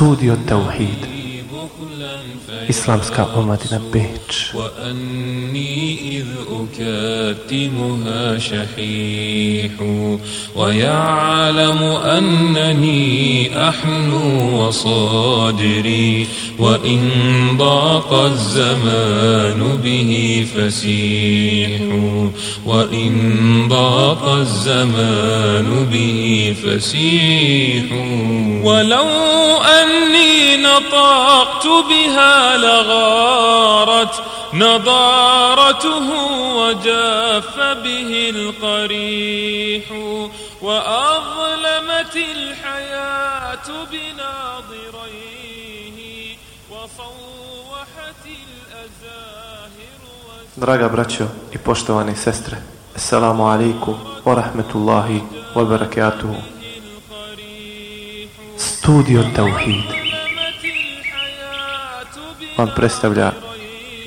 استوديو التوحيد. Islamska omladina Beč. أكاتمها شحيح ويعلم أنني أحلو وصادري وإن ضاق الزمان به فسيح وإن ضاق الزمان به فسيح ولو أني نطقت بها لغارت نضارته وجاف به القريح وأظلمت الحياة بناظريه وصوحت الأزاهر Draga braćo i poštovane sestre, Assalamu alaikum wa rahmetullahi wa barakatuhu. Studio Tauhid vam predstavlja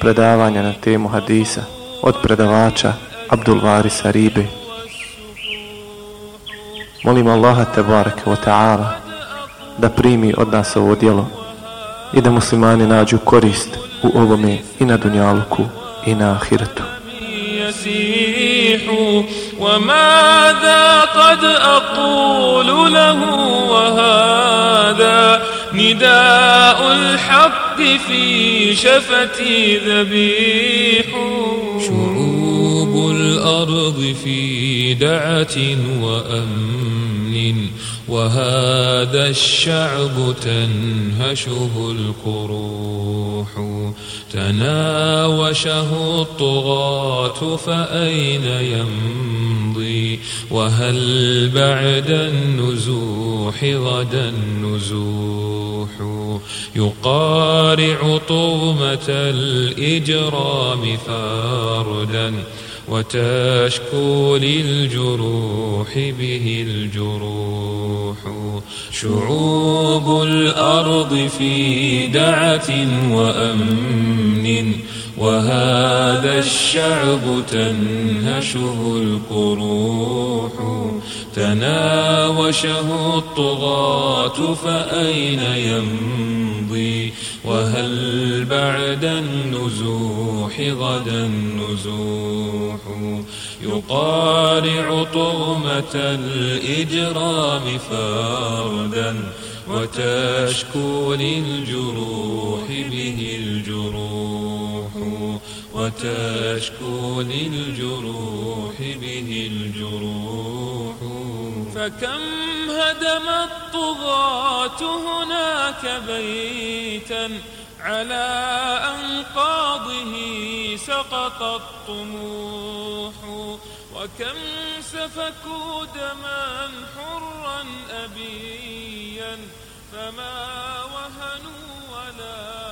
predavanja na temu hadisa od predavača Abdul Varisa Ribe. Molim Allaha tebareke wa ta'ala da primi od nas ovo djelo i da muslimani nađu korist u ovome i na dunjaluku i na ahiretu. يسيح وماذا قد أقول له وهذا نداء الحق في شفتي ذبيح. شعوب الأرض في دعة وأمن. وهذا الشعب تنهشه القروح. تناوشه الطغاة فأين يمضي؟ وهل بعد النزوح غدا النزوح؟ يقارع طغمة الإجرام فردا. وتشكو للجروح به الجروح. شعوب الأرض في دعة وأمن. وهذا الشعب تنهشه القروح تناوشه الطغاة فأين يمضي؟ وهل بعد النزوح غدا النزوح؟ يقارع طغمة الإجرام فردا وتشكو للجروح به الجروح. وتشكو للجروح به الجروح. فكم هدم الطغاة هناك بيتا على أنقاضه سقط الطموح. وكم سفكوا دما حرا أبيا فما وهنوا ولا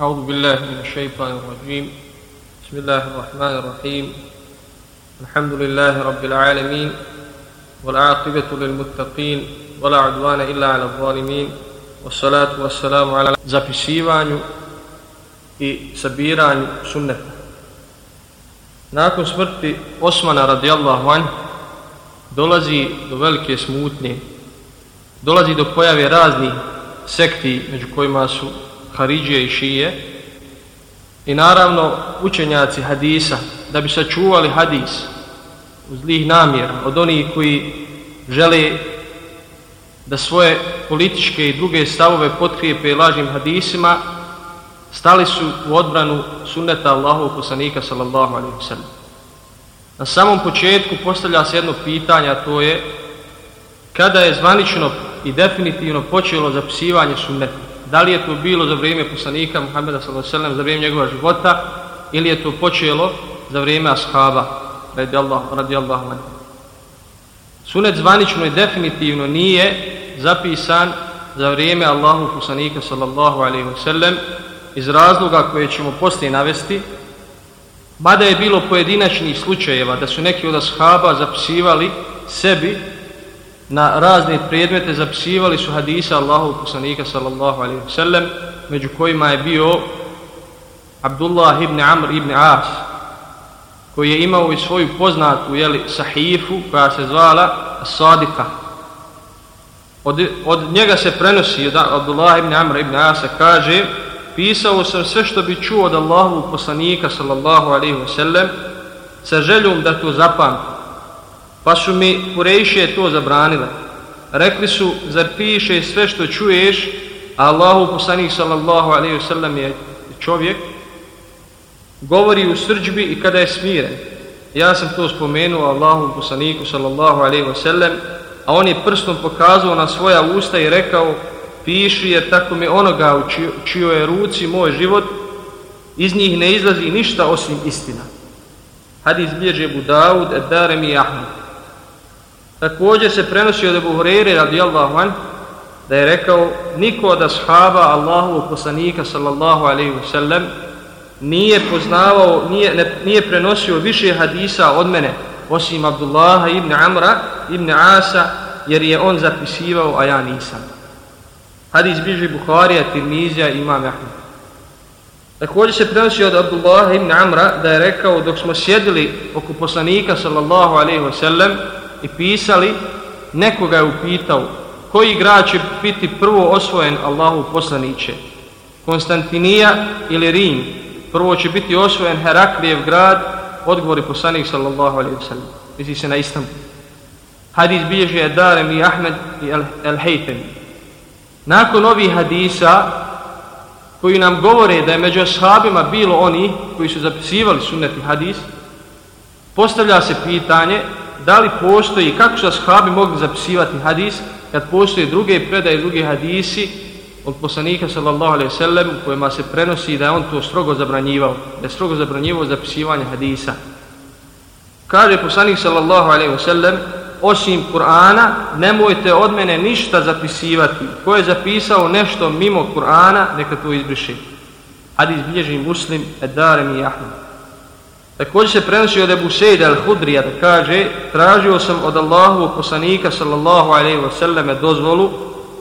أعوذ بالله من الشيطان الرجيم بسم الله الرحمن الرحيم الحمد لله رب العالمين والعاقبة للمتقين ولا عدوان إلا على الظالمين والصلاة والسلام على zapisivanju i sabiranju sunneta. Nakon smrti Osmana radijallahu anhu dolazi do velike smutnje, dolazi do pojave raznih sekti među kojima su Haridžije i Šije i naravno učenjaci hadisa da bi sačuvali hadis uz zlih namjera od onih koji žele da svoje političke i druge stavove potkrijepe lažnim hadisima stali su u odbranu sunneta Allahov poslanika sallallahu alaihi wasallam. Na samom početku postavlja se jedno pitanje, a to je kada je zvanično i definitivno počelo zapisivanje sunneta. Da li je to bilo za vrijeme poslanika Muhammeda s.a.v. za vrijeme njegova života ili je to počelo za vrijeme ashaba radijallahu, radijallahu anhu. Sunet zvanično i definitivno nije zapisan za vrijeme Allahu poslanika sallallahu alaihi wasallam iz razloga koje ćemo poslije navesti mada je bilo pojedinačnih slučajeva da su neki od ashaba zapisivali sebi na razne predmete zapisivali su hadisa Allahu poslanika sallallahu alaihi wa sallam među kojima je bio Abdullah ibn Amr ibn As koji je imao i svoju poznatu jeli, sahifu koja se zvala Sadika od, od njega se prenosi od Abdullah ibn Amr ibn Asa kaže pisao sam sve što bi čuo od Allahu poslanika sallallahu alaihi wa sallam sa željom da to zapamtim pa su mi Kurejše to zabranile. Rekli su zar piše sve što čuješ? A Allahu poslanik sallallahu alaihi wasallam je čovjek govori u srđbi i kada je smiren. Ja sam to spomenuo Allahu poslaniku sallallahu alaihi wasallam, a on je prstom pokazao na svoja usta i rekao piši jer tako mi onoga u čio, čio je ruci moj život iz njih ne izlazi ništa osim istina. Hadis bilježe Budaud Edarem i Ahmed također se prenosi od Ebu Hureyre radijallahu an da je rekao niko od ashaba Allahovog poslanika sallallahu alaihi ve sellem nije poznavao, nije, ne, nije prenosio više hadisa od mene osim Abdullaha ibn Amra ibn Asa jer je on zapisivao a ja nisam. Hadis bliži Bukharija, Tirmizija i Imam Ahmed. Također se prenosi od Abdullaha ibn Amra da je rekao dok smo sjedili oko poslanika sallallahu alaihi wa sallam i pisali nekoga je upitao koji grad će biti prvo osvojen Allahu poslaniće? Konstantinija ili Rim? Prvo će biti osvojen Heraklijev grad odgovori poslanik sallallahu alaihi wa sallam. Misli se na Istanbul. Hadis bilježi je Darem i Ahmed i Al-Haytham nakon ovih hadisa koji nam govore da je među ashabima bilo oni koji su zapisivali sunneti hadis postavlja se pitanje da li postoji kako su ashabi mogli zapisivati hadis kad postoje druge predaje druge hadisi od poslanika sallallahu alaihi sallam u kojima se prenosi da je on to strogo zabranjivao da je strogo zabranjivao zapisivanje hadisa. Kaže poslanik sallallahu alaihi sallam osim Kur'ana nemojte od mene ništa zapisivati. Ko je zapisao nešto mimo Kur'ana neka to izbriše. Hadis bilježi muslim edarem i ahmed također se prenosi od Ebu Sejda al-Hudrija da kaže tražio sam od Allahovog poslanika sallallahu alaihi sallam dozvolu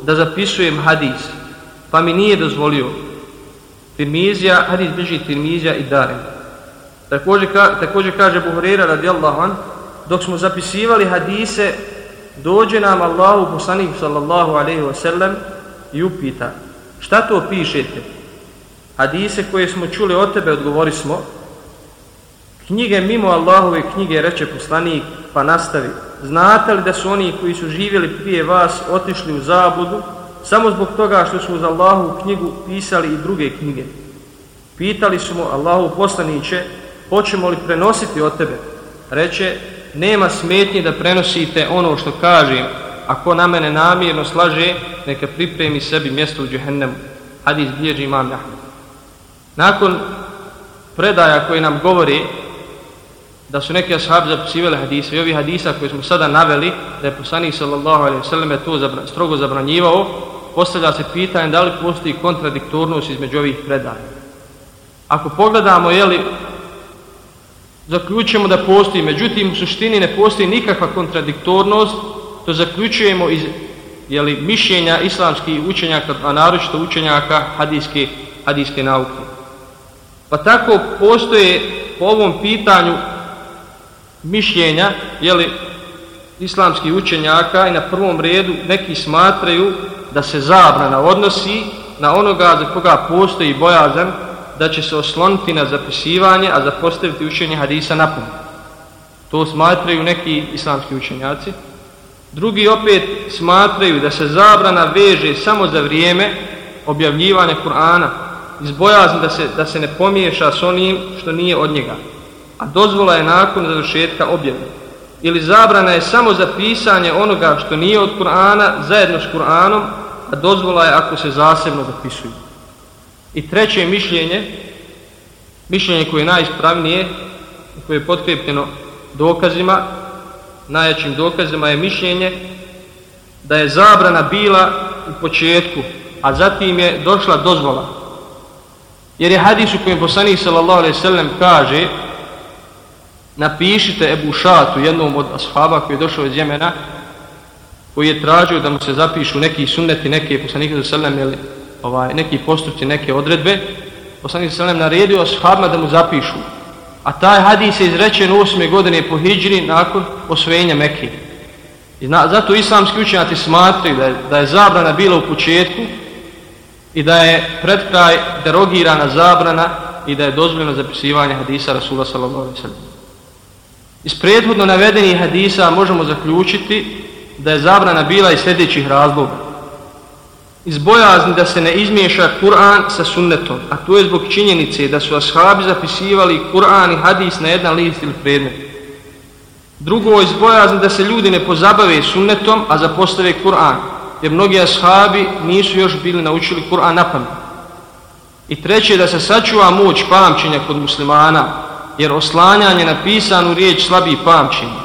da zapisujem hadis pa mi nije dozvolio Tirmizija, hadis bliži Tirmizija i Darim. Također, ka, također kaže Buhurira radijallahu an, dok smo zapisivali hadise, dođe nam Allahu poslanik sallallahu alaihi wa sallam i upita, šta to pišete? Hadise koje smo čuli od tebe, odgovori smo, knjige mimo Allahove knjige, reče poslanik, pa nastavi, znate li da su oni koji su živjeli prije vas otišli u zabudu, samo zbog toga što su uz Allahu knjigu pisali i druge knjige. Pitali su mu Allahu poslaniće, hoćemo li prenositi od tebe? Reče, nema smetnje da prenosite ono što kažem, ako na mene namjerno slaže, neka pripremi sebi mjesto u džehennemu. Hadis bilježi imam Ahmed. Nakon predaja koji nam govori da su neki ashabi zapisivali hadise i ovi hadisa koji smo sada naveli, da je poslanik sallallahu alaihi sallam to zabra, strogo zabranjivao, postavlja se pitanje da li postoji kontradiktornost između ovih predaja. Ako pogledamo, jeli, zaključujemo da postoji, međutim u suštini ne postoji nikakva kontradiktornost, to zaključujemo iz jeli, mišljenja islamskih učenjaka, a naročito učenjaka hadijske, hadijske nauke. Pa tako postoje po ovom pitanju mišljenja, jeli, islamskih učenjaka i na prvom redu neki smatraju da se zabrana odnosi na onoga za koga postoji bojazan da će se osloniti na zapisivanje, a zapostaviti učenje hadisa napom. To smatraju neki islamski učenjaci. Drugi opet smatraju da se zabrana veže samo za vrijeme objavljivanja Kur'ana, iz izbojazno da se, da se ne pomiješa s onim što nije od njega. A dozvola je nakon završetka objave. ili zabrana je samo za pisanje onoga što nije od Kur'ana zajedno s Kur'anom, a dozvola je ako se zasebno zapisuju. I treće mišljenje, mišljenje koje je najispravnije, koje je potkrepljeno dokazima, najjačim dokazima je mišljenje da je zabrana bila u početku, a zatim je došla dozvola. Jer je hadis u kojem poslanih sallallahu alejhi ve sellem kaže napišite Ebu Šatu, jednom od ashaba koji je došao iz Jemena, koji je tražio da mu se zapišu neki sunneti, neke poslanike za selem, sallam, ovaj, neki postupci, neke odredbe, poslanik za selem naredio ashabima da mu zapišu. A taj hadis je izrečen u osme godine po hijđri nakon osvojenja Mekije. I na, zato islamski učenjati smatraju da je, da je zabrana bila u početku i da je pred kraj derogirana zabrana i da je dozvoljeno zapisivanje hadisa Rasula sallallahu alaihi sallam. Iz prethodno navedenih hadisa možemo zaključiti da je zabrana bila iz sljedećih razloga. Iz bojazni da se ne izmiješa Kur'an sa sunnetom, a to je zbog činjenice da su ashabi zapisivali Kur'an i hadis na jedan list ili predmet. Drugo iz bojazni da se ljudi ne pozabave sunnetom, a zapostave Kur'an. Jer mnogi ashabi nisu još bili naučili Kur'an na pamet. I treće da se sačuva moć pamćenja kod muslimana, jer oslanjanje na pisanu riječ slabi pamćenje.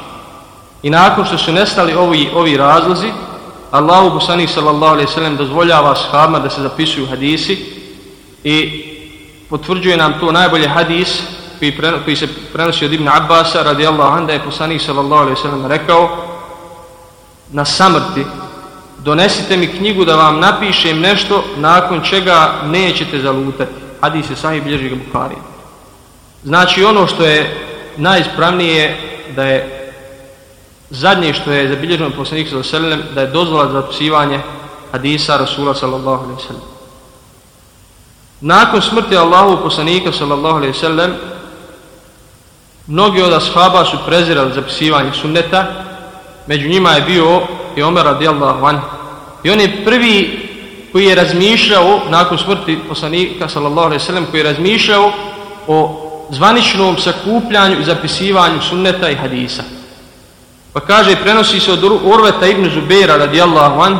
I nakon što su nestali ovi, ovi razlozi, Allahu Busanih sallallahu alaihi sallam dozvoljava ashabima da se zapisuju hadisi i potvrđuje nam to najbolje hadis koji, pre, koji se prenosi od Ibn Abbasa radijallahu anhu da je poslanik sallallahu alaihi sallam rekao na samrti donesite mi knjigu da vam napišem nešto nakon čega nećete zalutati hadis je sahih bilježi Buhari znači ono što je najispravnije da je zadnje što je zabilježeno poslanik sallallahu alejhi ve sellem da je dozvola za zapisivanje hadisa Rasula sallallahu alejhi ve sellem. nakon smrti Allahu poslanika sallallahu alejhi ve sellem Mnogi od ashaba su prezirali zapisivanje sunneta, među njima je bio i Omer radijallahu anhu. I on je prvi koji je razmišljao, nakon smrti poslanika sallallahu alejhi ve sellem koji je razmišljao o zvaničnom sakupljanju i zapisivanju sunneta i hadisa. Pa kaže, prenosi se od Urveta ibn Zubera radijallahu an,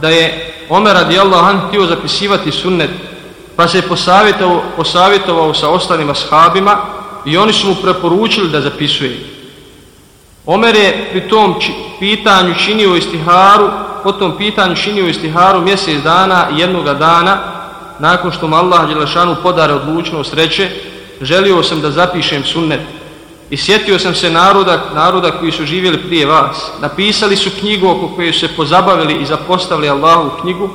da je Omer radijallahu an htio zapisivati sunnet, pa se je posavjetovao, posavjetovao sa ostalim ashabima, i oni su mu preporučili da zapisuje. Omer je pri tom pitanju činio istiharu, po tom pitanju činio istiharu mjesec dana i jednog dana, nakon što mu Allah Đelešanu podare odlučnost, reče, želio sam da zapišem sunnet. I sjetio sam se naroda, naroda koji su živjeli prije vas. Napisali su knjigu oko koje su se pozabavili i zapostavili Allahu knjigu.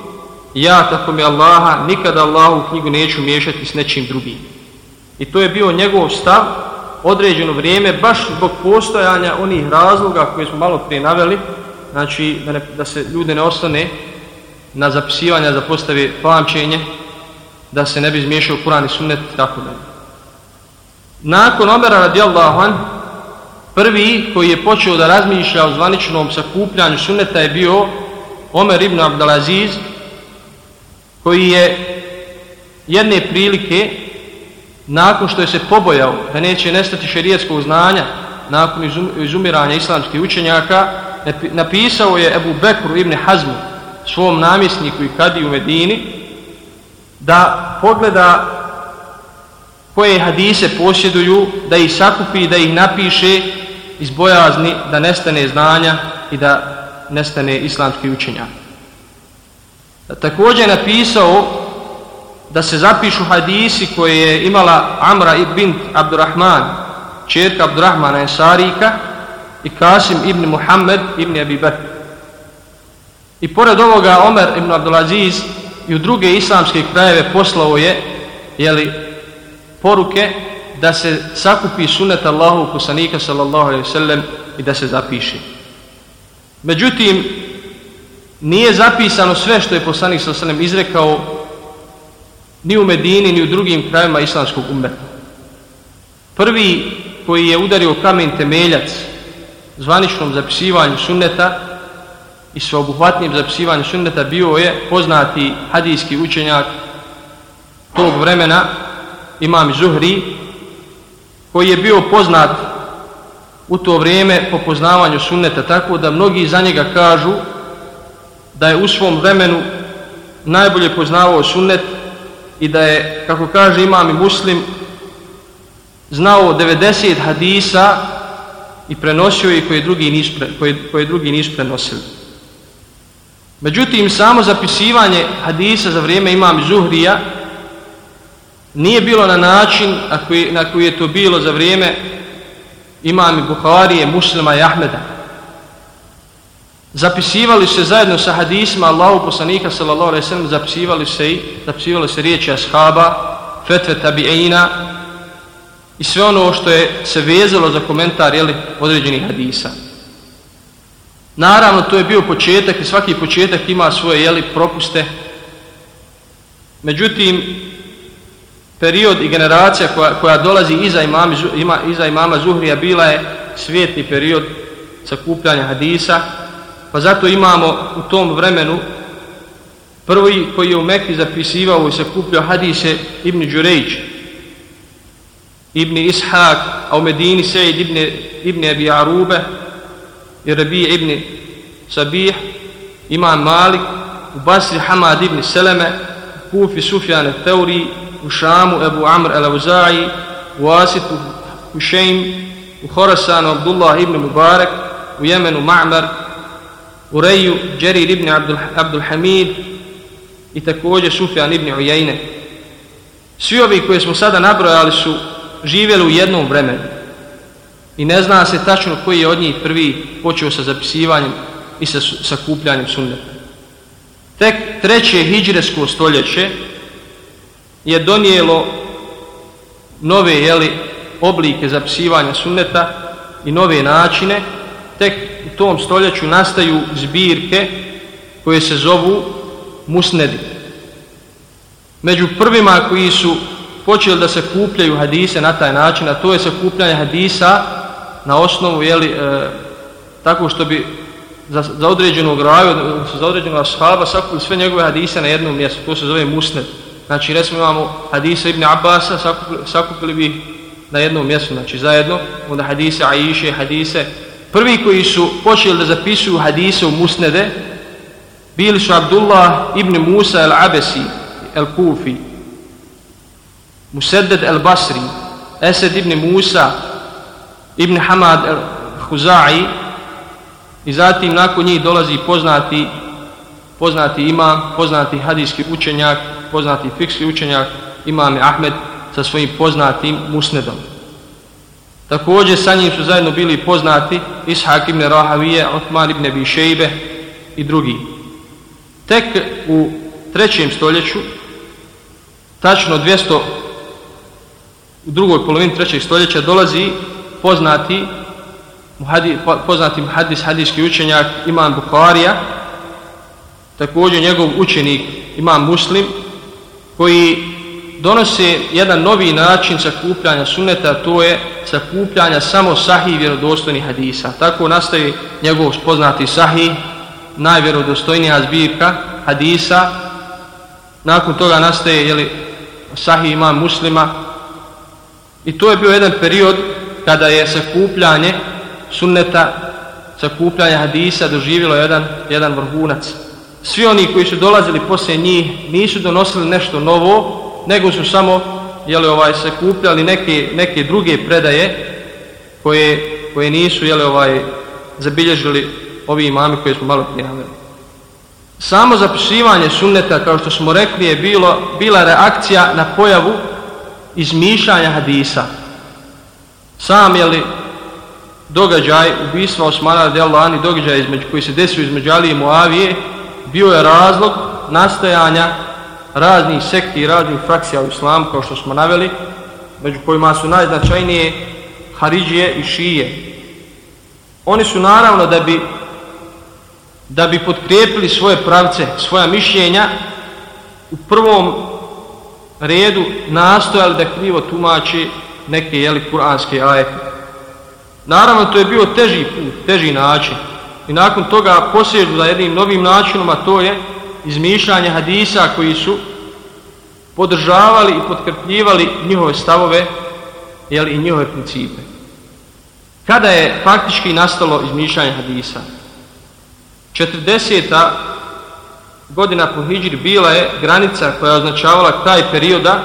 Ja, tako mi Allaha, nikada Allahu knjigu neću miješati s nečim drugim. I to je bio njegov stav određeno vrijeme, baš zbog postojanja onih razloga koje smo malo prije naveli, znači da, ne, da se ljude ne ostane na zapisivanja da postave pamćenje, da se ne bi izmiješao Kur'an i sunnet, tako da. Nakon Omera radijallahu an, prvi koji je počeo da razmišlja o zvaničnom sakupljanju sunneta je bio Omer ibn Abdelaziz, koji je jedne prilike nakon što je se pobojao da neće nestati šerijetskog znanja nakon izumiranja um, islamskih učenjaka napisao je Ebu Bekru ibn Hazmu svom namjesniku i kadi u Medini da pogleda koje hadise posjeduju da ih sakupi da ih napiše iz bojazni da nestane znanja i da nestane islamski učenja. također je napisao da se zapišu hadisi koje je imala Amra ibn Abdurrahman, čerka Abdurrahmana Ensarika i Kasim ibn Muhammed ibn Abi Bakr. I pored ovoga Omer ibn Abdulaziz i u druge islamske krajeve poslao je jeli, poruke da se sakupi sunet Allahu kusanika sallallahu alaihi sallam i da se zapiše. Međutim, nije zapisano sve što je poslanik sallallahu alaihi sallam izrekao ni u Medini, ni u drugim krajima islamskog umeta. Prvi koji je udario kamen temeljac zvaničnom zapisivanju sunneta i sveobuhvatnim zapisivanju sunneta bio je poznati hadijski učenjak tog vremena, imam Zuhri, koji je bio poznat u to vrijeme po poznavanju sunneta, tako da mnogi za njega kažu da je u svom vremenu najbolje poznavao sunnet i da je, kako kaže imam i muslim, znao 90 hadisa i prenosio ih koje drugi nisu, koje, koje drugi nisu prenosili. Međutim, samo zapisivanje hadisa za vrijeme imam Zuhrija nije bilo na način na koji, na koji je to bilo za vrijeme imami Buharije, muslima i Ahmeda. Zapisivali se zajedno sa hadisima Allahu poslanika sallallahu alejhi ve sellem zapisivali se i zapisivali se riječi ashaba, fetve tabiina i sve ono što je se vezalo za komentar je određenih hadisa. Naravno to je bio početak i svaki početak ima svoje jeli, propuste. Međutim period i generacija koja, koja dolazi iza imama, ima, iza imama Zuhrija bila je svijetni period sakupljanja hadisa pa zato imamo u tom vremenu prvi koji je u Mekki zapisivao i sakupljao hadise Ibn Đurejć Ibn Ishak, a u Medini Sejid Ibn, Ibn Abi Arube i Rabi Ibn Sabih Imam Malik u Basri Hamad Ibn Seleme u Kufi Sufjane Teoriji, u Šamu Ebu Amr el-Auza'i, u Asitu Hušeim, u Horasanu Abdullah ibn Mubarak, u Jemenu Ma'mar, u Reju Džerir ibn Abdul, Abdul Hamid i također Sufjan ibn Ujajne. Svi ovi koje smo sada nabrojali su živjeli u jednom vremenu i ne zna se tačno koji je od njih prvi počeo sa zapisivanjem i sa sakupljanjem sunneta. Tek treće hijđresko stoljeće je donijelo nove jeli, oblike zapisivanja sunneta i nove načine, tek u tom stoljeću nastaju zbirke koje se zovu musnedi. Među prvima koji su počeli da se kupljaju hadise na taj način, a to je sakupljanje hadisa na osnovu, jeli, e, tako što bi za, za određenog raju, za određenog ashaba sakupili sve njegove hadise na jednom mjestu, to se zove musned. Znači, recimo imamo hadise Ibn Abbasa, sakupili, sakupili bi na jednom mjestu, znači zajedno, onda hadise Aiše, hadise. Prvi koji su počeli da zapisuju hadise u Musnede, bili su Abdullah ibn Musa al-Abesi, al-Kufi, Musedded al-Basri, Esed ibn Musa, ibn Hamad al-Huzai, i zatim nakon njih dolazi poznati poznati imam, poznati hadijski učenjak, poznati fikski učenjak, imam Ahmed sa svojim poznatim musnedom. Također sa njim su zajedno bili poznati Ishak ibn Rahavije, Otman ibn Bišejbe i drugi. Tek u trećem stoljeću, tačno 200, u drugoj polovini trećeg stoljeća dolazi poznati muhadi, poznati muhadis, hadijski učenjak Imam Bukharija, također njegov učenik Imam Muslim, koji donose jedan novi način sakupljanja suneta, to je sakupljanja samo sahih vjerodostojnih hadisa. Tako nastaje njegov poznati sahih, najvjerodostojnija zbirka hadisa. Nakon toga nastaje jeli, sahih imam muslima. I to je bio jedan period kada je sakupljanje sunneta, sakupljanje hadisa doživjelo jedan, jedan vrhunac svi oni koji su dolazili poslije njih nisu donosili nešto novo, nego su samo jeli, ovaj, se kupljali neke, neke druge predaje koje, koje nisu jeli, ovaj, zabilježili ovi imami koje smo malo prijavili. Samo zapisivanje sunneta, kao što smo rekli, je bilo, bila reakcija na pojavu izmišljanja hadisa. Sam je li događaj ubistva Osmana Delani, događaj između, koji se desio između Ali i Muavije, bio je razlog nastajanja raznih sekti i raznih frakcija u islamu, kao što smo naveli, među kojima su najznačajnije Haridžije i Šije. Oni su naravno da bi da bi podkrijepili svoje pravce, svoja mišljenja, u prvom redu nastojali da krivo tumači neke jeli kuranske ajete. Naravno, to je bio teži put, teži način, i nakon toga posježu za jednim novim načinom, a to je izmišljanje hadisa koji su podržavali i potkrpljivali njihove stavove jeli, i njihove principe. Kada je faktički nastalo izmišljanje hadisa? 40. godina po Hidžri bila je granica koja je označavala taj perioda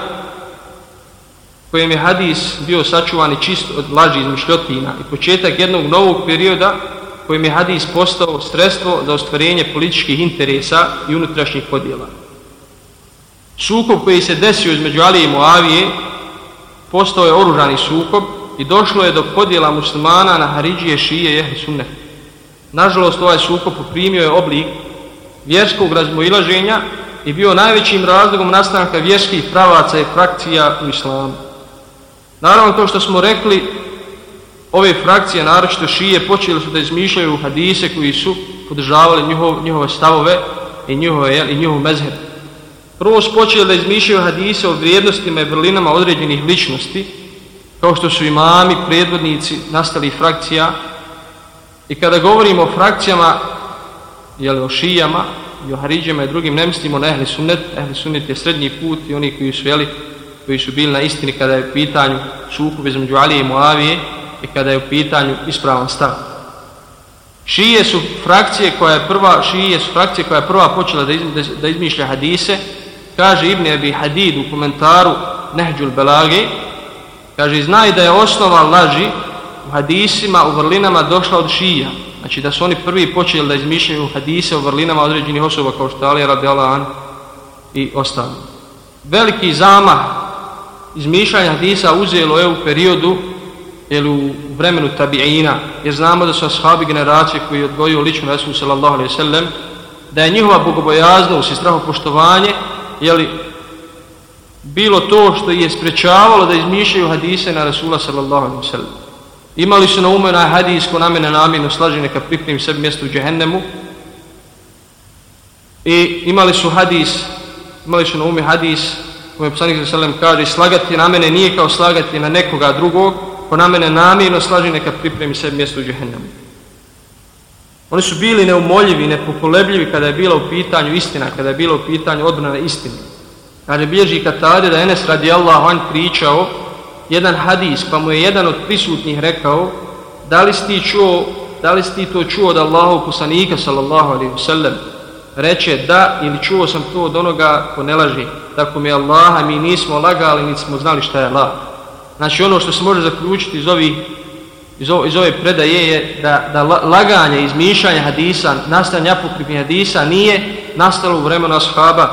kojem je hadis bio sačuvan i čist od laži izmišljotina i početak jednog novog perioda kojim je hadis postao sredstvo za ostvarenje političkih interesa i unutrašnjih podjela. Sukob koji se desio između Alije i Moavije postao je oružani sukob i došlo je do podjela muslimana na Haridžije, Šije i Ehli Sunne. Nažalost, ovaj sukob poprimio je oblik vjerskog razmoilaženja i bio najvećim razlogom nastanka vjerskih pravaca i frakcija u islamu. Naravno, to što smo rekli, ove frakcije, naročito šije, počeli su da izmišljaju hadise koji su podržavali njihov, njihove stavove i njihove, i njihov mezheb. Prvo su počeli da izmišljaju hadise o vrijednostima i vrlinama određenih ličnosti, kao što su imami, predvodnici, nastali frakcija. I kada govorimo o frakcijama, jel, o šijama, i o haridžama i drugim, ne mislimo na ehli sunnet. Ehli sunnet je srednji put i oni koji su, jeli, koji su bili na istini kada je pitanju sukup između Alije i Moavije i kada je u pitanju ispravan stav. Šije su frakcije koja je prva, šije su frakcije koja je prva počela da, iz, da izmišlja hadise, kaže Ibn Abi Hadid u komentaru Nehđul Belage, kaže, znaj da je osnova laži u hadisima, u vrlinama došla od šija. Znači da su oni prvi počeli da izmišljaju hadise u vrlinama određenih osoba kao što Ali Radelan i ostali. Veliki zamah izmišljanja hadisa uzelo je u periodu ili u vremenu tabi'ina, jer znamo da su ashabi generacije koji odgojio lično Resul sallallahu alaihi sallam, da je njihova bogobojaznost i strahopoštovanje jeli, bilo to što je sprečavalo da izmišljaju hadise na Rasula sallallahu alaihi sallam. Imali su na ume na hadis ko namene namjeno slaži neka pripremi sebi mjesto u džehennemu i imali su hadis, imali su na ume hadis koje poslanik sallallahu alaihi sallam kaže slagati na mene nije kao slagati na nekoga drugog ko na mene namjerno slaži neka pripremi sebi mjesto u džehennemu. Oni su bili neumoljivi, nepokolebljivi kada je bila u pitanju istina kada je bila u pitanju odbrana istine. Kaže bilježi Katade da Enes radi Allah on pričao jedan hadis pa mu je jedan od prisutnih rekao da li si ti čuo da li si ti to čuo od Allahov poslanika sallallahu alaihi wasallam? Reče da ili čuo sam to od onoga ko ne laži tako mi je Allaha mi nismo lagali niti smo znali šta je laž znači ono što se može zaključiti iz, ovih, iz, ove, iz ove predaje je da, da laganje izmišljanje hadisa nastanje apokripnih hadisa nije nastalo u vremenu ashaba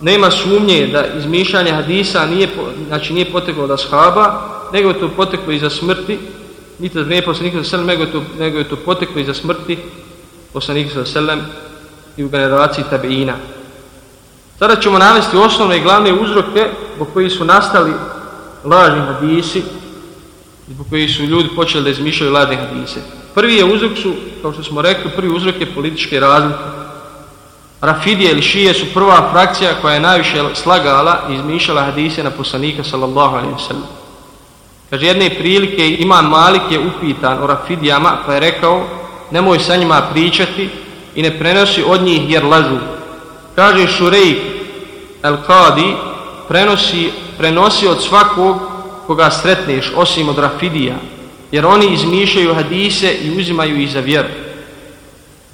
nema sumnje da izmišljanje hadisa nije, znači nije poteklo od ashaba nego je to poteklo iza smrti niti da vrijeme poslanika za selem nego, nego je to poteklo iza smrti poslanika sa selem i u generaciji tabeina. Sada ćemo navesti osnovne i glavne uzroke po koji su nastali lažni hadisi zbog koji su ljudi počeli da izmišljaju lažne hadise. Prvi je uzrok su, kao što smo rekli, prvi uzrok je političke razlike. Rafidije ili šije su prva frakcija koja je najviše slagala i izmišljala hadise na poslanika sallallahu alaihi wa sallam. Kaže, jedne prilike Imam Malik je upitan o Rafidijama pa je rekao nemoj sa njima pričati i ne prenosi od njih jer lažu. Kaže Šurejk El-Qadi prenosi, prenosi od svakog koga sretneš, osim od Rafidija, jer oni izmišljaju hadise i uzimaju ih za vjeru.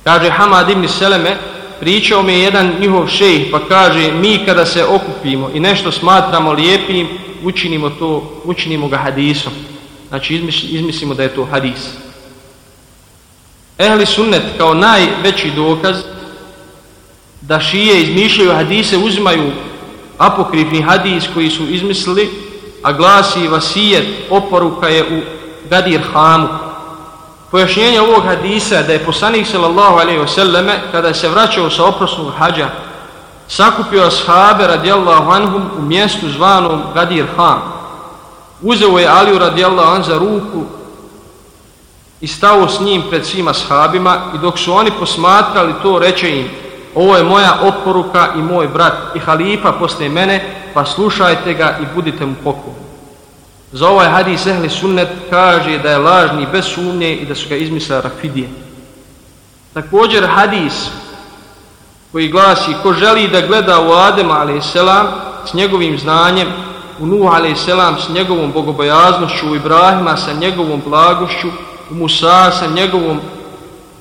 Kaže Hamad ibn Seleme, pričao mi je jedan njihov šejh, pa kaže, mi kada se okupimo i nešto smatramo lijepim, učinimo to, učinimo ga hadisom. Znači izmislimo da je to hadis. Ehli sunnet kao najveći dokaz da šije izmišljaju hadise, uzimaju apokrifni hadis koji su izmislili, a glasi vasijet oporuka je u Gadir Hamu. Pojašnjenje ovog hadisa da je poslanik sallallahu alaihi wasallame kada se vraćao sa oprosnog hađa sakupio ashabe radijallahu anhum u mjestu zvanom Gadir Ham. Uzeo je Aliju radijallahu an za ruku i stao s njim pred svima ashabima i dok su oni posmatrali to reče im ovo je moja oporuka i moj brat i halifa posle mene pa slušajte ga i budite mu pokorni. Za ovaj hadis ehli sunnet kaže da je lažni bez sumnje i da su ga izmislili rafidije. Također hadis koji glasi ko želi da gleda u Adema a.s. s njegovim znanjem u Nuh a.s. s njegovom bogobojaznošću, u Ibrahima sa njegovom blagošću, u Musa sa njegovom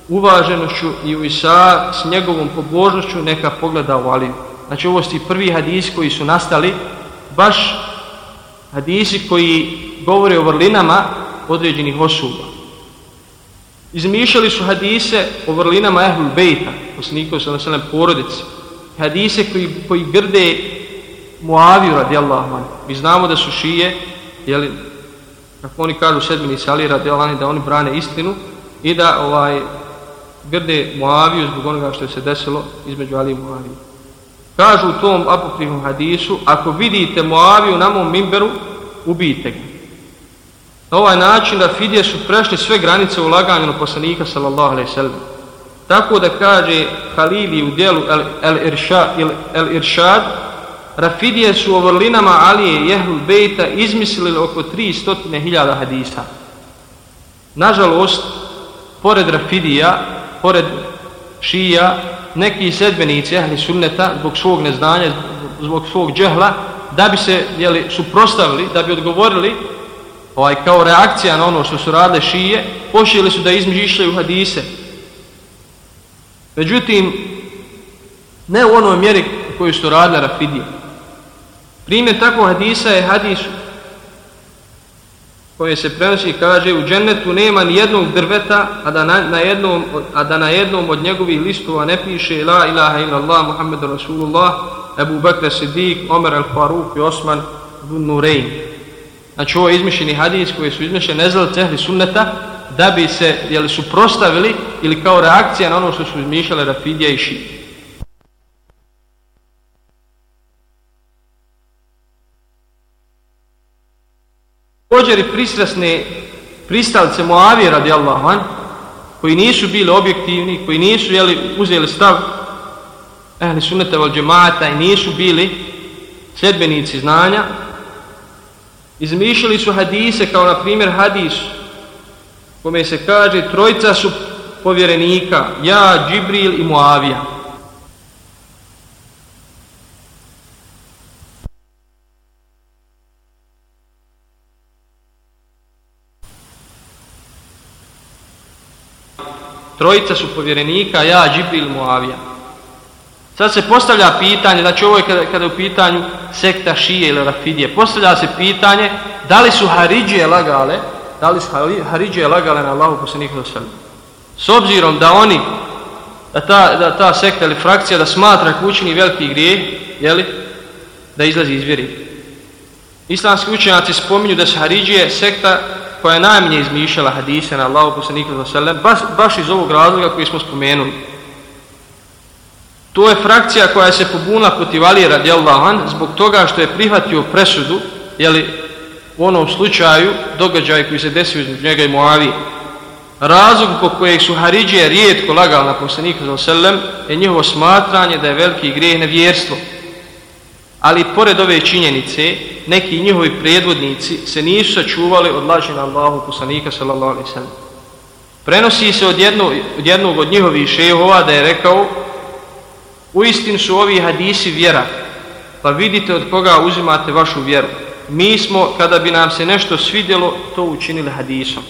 uvaženošću i u Isa s njegovom pobožnošću neka pogleda u Aliju. Znači ovo su prvi hadisi koji su nastali, baš hadisi koji govore o vrlinama određenih osoba. Izmišljali su hadise o vrlinama Ehlul Bejta, poslanikov sa naselem porodici. Hadise koji, koji grde Muaviju radijallahu anhu. Mi znamo da su šije, jeli, kako oni kažu sedmini sali radijallahu anhu, da oni brane istinu i da ovaj grde Muaviju zbog onoga što je se desilo između Ali i Muaviju. Kažu u tom apokrifnom hadisu, ako vidite Muaviju na mom mimberu, ubijte ga. Na ovaj način da Fidje su prešli sve granice u laganju poslanika sallallahu alaihi sallam. Tako da kaže Halili u dijelu El, el, Iršad, el, el Iršad, Rafidije su u vrlinama Alije i Jehlul Bejta izmislili oko 300.000 hadisa. Nažalost, pored Rafidija, pored Šija, neki sedbenici Ehli Sunneta, zbog svog neznanja, zbog svog džehla, da bi se jeli, suprostavili, da bi odgovorili ovaj, kao reakcija na ono što su radile šije, pošljeli su da izmišljaju hadise. Međutim, ne u onoj mjeri koju su radile Rafidije. Primjer takvog hadisa je hadis koje se prenosi kaže u džennetu nema ni jednog drveta a da na, na, jednom, a da na jednom od njegovih listova ne piše la ilaha illallah muhammedur Muhammed Rasulullah Abu Bakr Siddiq Omer al-Faruq i Osman ibn Nurein znači ovo je izmišljeni hadis koji su izmišljeni nezali cehli sunneta da bi se jeli, suprostavili ili kao reakcija na ono što su izmišljale Rafidija i Šija Također i pristrasne pristalice Moavije radi an, koji nisu bili objektivni, koji nisu jeli, uzeli stav ehli sunneta val džemata i nisu bili sljedbenici znanja, izmišljali su hadise kao na primjer hadis kome se kaže trojca su povjerenika, ja, Džibril i Moavija. Trojica su povjerenika, ja, Džibril, Muavija. Sad se postavlja pitanje, znači ovo je kada, kada je u pitanju sekta Šije ili Rafidije, postavlja se pitanje da li su Haridžije lagale, da li su Haridžije lagale na Allahu posljednika do. S obzirom da oni, da ta, da ta sekta ili frakcija da smatra kućni veliki grijeh, jeli, da izlazi iz vjeri. Islamski učenjaci spominju da su Haridžije sekta koja je najmanje izmišljala hadise na Allahu poslaniku sallallahu ve sellem baš baš iz ovog razloga koji smo spomenuli. To je frakcija koja se pobunila protiv Ali radijallahu an zbog toga što je prihvatio presudu, je li u onom slučaju događaj koji se desio između njega i Muavije. Razlog po kojeg su Haridžije rijetko lagali na poslanika sallallahu ve sellem je njihovo smatranje da je veliki grijeh nevjerstvo. Ali pored ove činjenice, neki njihovi predvodnici se nisu sačuvali od lažina Allahu poslanika sallallahu alaihi sallam. Prenosi se od, jedno, od jednog od njihovih šehova da je rekao u istin su ovi hadisi vjera, pa vidite od koga uzimate vašu vjeru. Mi smo, kada bi nam se nešto svidjelo, to učinili hadisom.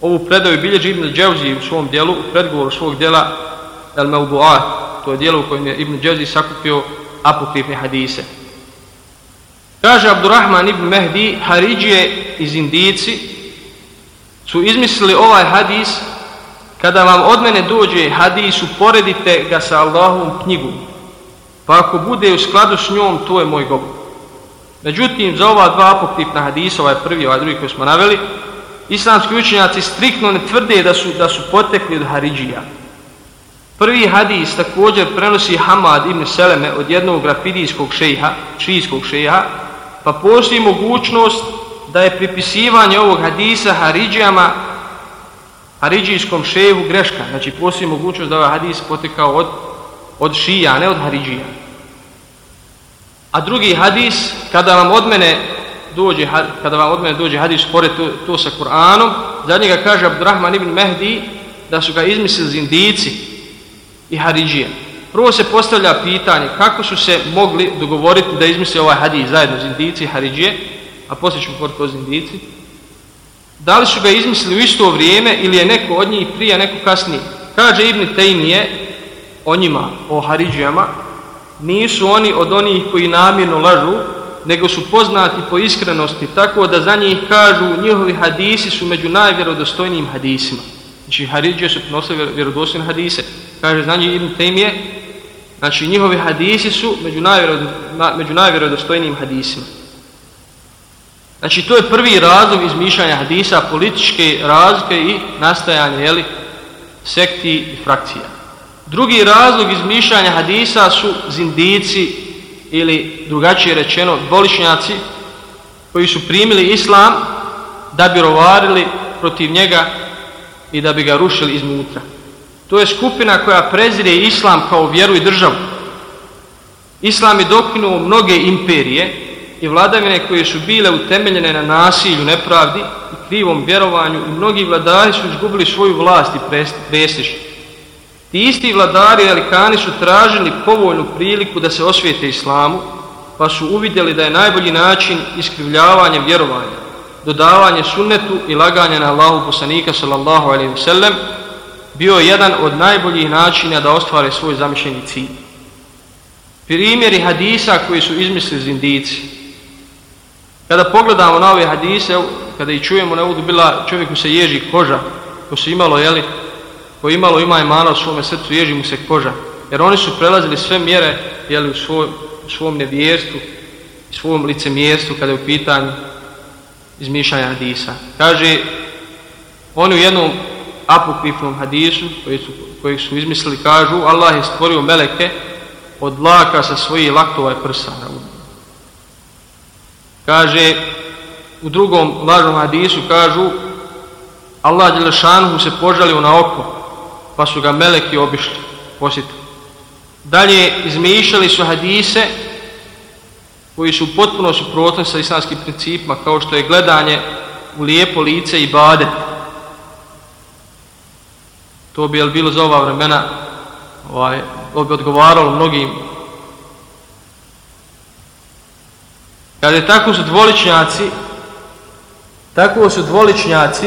Ovu predaju bilježi Ibn Dževzi u svom dijelu, u predgovoru svog dijela El Maudu'at, to je dijelo u kojem je Ibn Dževzi sakupio apokrifne hadise. Kaže Abdurrahman ibn Mehdi, Haridžije iz Indijici su izmislili ovaj hadis kada vam od mene dođe hadis, uporedite ga sa Allahovom knjigom. Pa ako bude u skladu s njom, to je moj govor. Međutim, za ova dva apokrifna hadisa, ovaj prvi, ovaj drugi koji smo naveli, islamski učenjaci striktno ne tvrde da su, da su potekli od Haridžija. Prvi hadis također prenosi Hamad ibn Seleme od jednog grafidijskog šeha, šijskog šeha, pa postoji mogućnost da je pripisivanje ovog hadisa Haridžijama, Haridžijskom šehu greška. Znači postoji mogućnost da ovaj hadis potekao od, od šija, ne od Haridžija. A drugi hadis, kada vam od mene dođe, kada vam od mene dođe hadis pored to, to sa Kur'anom, za njega kaže Abdurrahman ibn Mehdi da su ga izmislili zindici, i Haridžije. Prvo se postavlja pitanje kako su se mogli dogovoriti da izmisle ovaj hadis zajedno Zindici i Haridžije, a poslije ćemo govoriti o Zindici. Da li su ga izmislili u isto vrijeme ili je neko od njih prije, neko kasnije? Kaže Ibn Tejmije o njima, o Haridžijama, nisu oni od onih koji namjerno lažu, nego su poznati po iskrenosti, tako da za njih kažu njihovi hadisi su među najvjerodostojnijim hadisima. Znači Haridžije su prenosili vjerodostojne hadise. Kaže za njih Ibn Tejmije, znači njihovi hadisi su među, najvjerod, među najvjerodostojnijim hadisima. Znači to je prvi razlog izmišljanja hadisa, političke razlike i nastajanje jeli, sekti i frakcija. Drugi razlog izmišljanja hadisa su zindici ili drugačije rečeno dvoličnjaci koji su primili islam da bi rovarili protiv njega i da bi ga rušili iznutra. To je skupina koja prezire islam kao vjeru i državu. Islam je dokinuo mnoge imperije i vladavine koje su bile utemeljene na nasilju, nepravdi i krivom vjerovanju i mnogi vladari su izgubili svoju vlast i prestiž. Ti isti vladari i alikani su tražili povoljnu priliku da se osvijete islamu, pa su uvidjeli da je najbolji način iskrivljavanje vjerovanja, dodavanje sunnetu i laganje na Allahu poslanika sallallahu alaihi wasallam, bio jedan od najboljih načina da ostvare svoj zamišljeni cilj. Primjeri hadisa koji su izmislili zindici. Kada pogledamo na ove hadise, kada ih čujemo, ne budu bila čovjeku se ježi koža, ko se imalo, jeli, ko imalo ima imana u svome srcu, ježi mu se koža. Jer oni su prelazili sve mjere jeli, u, svoj, u svom nevjerstvu, u svom licemjerstvu kada je u pitanju izmišljanja hadisa. Kaže, oni u jednom apokrifnom hadisu koji su, koji su izmislili, kažu, Allah je stvorio meleke od laka sa svojih laktova i prsa. Kaže, u drugom lažnom hadisu kažu, Allah Đelešanuhu se požalio na oko, pa su ga meleki obišli, posjetili. Dalje, izmišljali su hadise koji su potpuno suprotni sa islamskim principima, kao što je gledanje u lijepo lice i bade. To bi bilo za ova vremena, ovaj, to bi odgovaralo mnogim. Kad je tako su dvoličnjaci, tako su dvoličnjaci,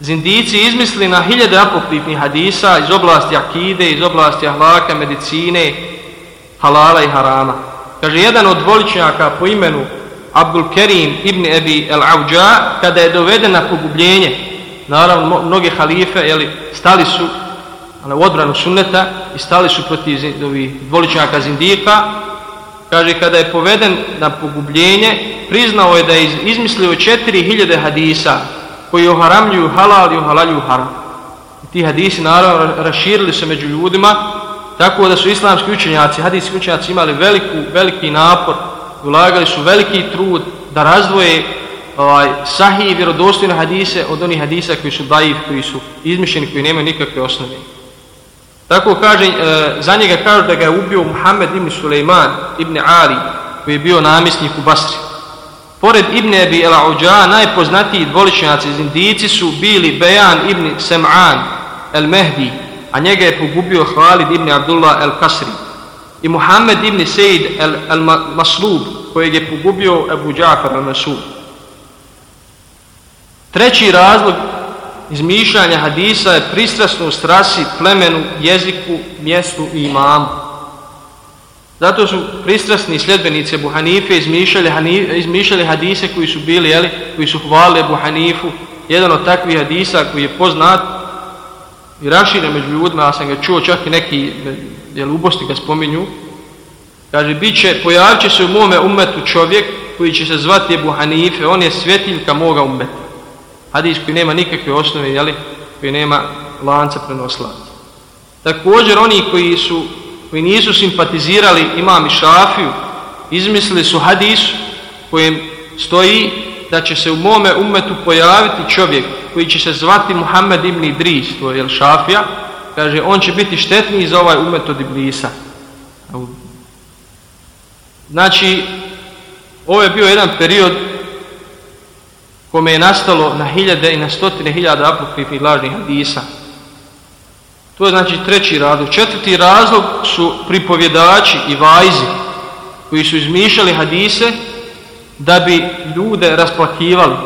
Zindici izmislili na hiljade apokrifnih hadisa iz oblasti akide, iz oblasti ahlaka, medicine, halala i harama. Kaže, jedan od dvoličnjaka po imenu Abdul Kerim ibn Ebi el Auđa, kada je doveden na pogubljenje, naravno, mnoge halife jeli, stali su ali, u odbranu sunneta i stali su protiv dvoličnjaka Zindika, kaže, kada je poveden na pogubljenje, priznao je da je izmislio 4000 hadisa koji oharamljuju halal i ohalaljuju haram. Ti hadisi naravno raširili se među ljudima, tako da su islamski učenjaci, hadijski učenjaci imali veliku, veliki napor, ulagali su veliki trud da razdvoje ovaj, sahih i vjerodostojne hadise od onih hadisa koji su daif, koji su izmišljeni, koji nemaju nikakve osnove. Tako kaže, e, za njega kažu da ga je ubio Muhammed ibn Suleiman ibn Ali, koji je bio namjesnik u Basri. Pored Ibn Abi el-Auđa, najpoznatiji dvoličnjaci iz Indici su bili Bejan ibn Sem'an el-Mehdi, a njega je pogubio Khalid ibn Abdullah el-Kasri, i Muhammed ibn Sejid el-Maslub, kojeg je pogubio Abu Džafar El-Masub. Treći razlog izmišljanja hadisa je pristrasnost rasi, plemenu, jeziku, mjestu i imamu. Zato su pristrasni sljedbenici Ebu Hanife izmišljali, izmišljali hadise koji su bili, jeli, koji su hvalili Ebu Hanifu. Jedan od takvih hadisa koji je poznat i rašire među ljudima, ja sam ga čuo čak i neki jel, ubosti ga spominju, kaže, bit će, pojavit će se u mome umetu čovjek koji će se zvati Ebu Hanife, on je svjetiljka moga umeta. Hadis koji nema nikakve osnove, jeli, koji nema lanca prenoslaca. Također oni koji su koji nisu simpatizirali imam i šafiju, izmislili su hadis kojem stoji da će se u mome umetu pojaviti čovjek koji će se zvati Muhammed ibn Idris, to je šafija, kaže on će biti štetniji za ovaj umet od Iblisa. Znači, ovo je bio jedan period kome je nastalo na hiljade i na stotine hiljada apokrifnih lažnih hadisa. To je znači treći razlog. Četvrti razlog su pripovjedači i vajzi koji su izmišljali hadise da bi ljude rasplakivali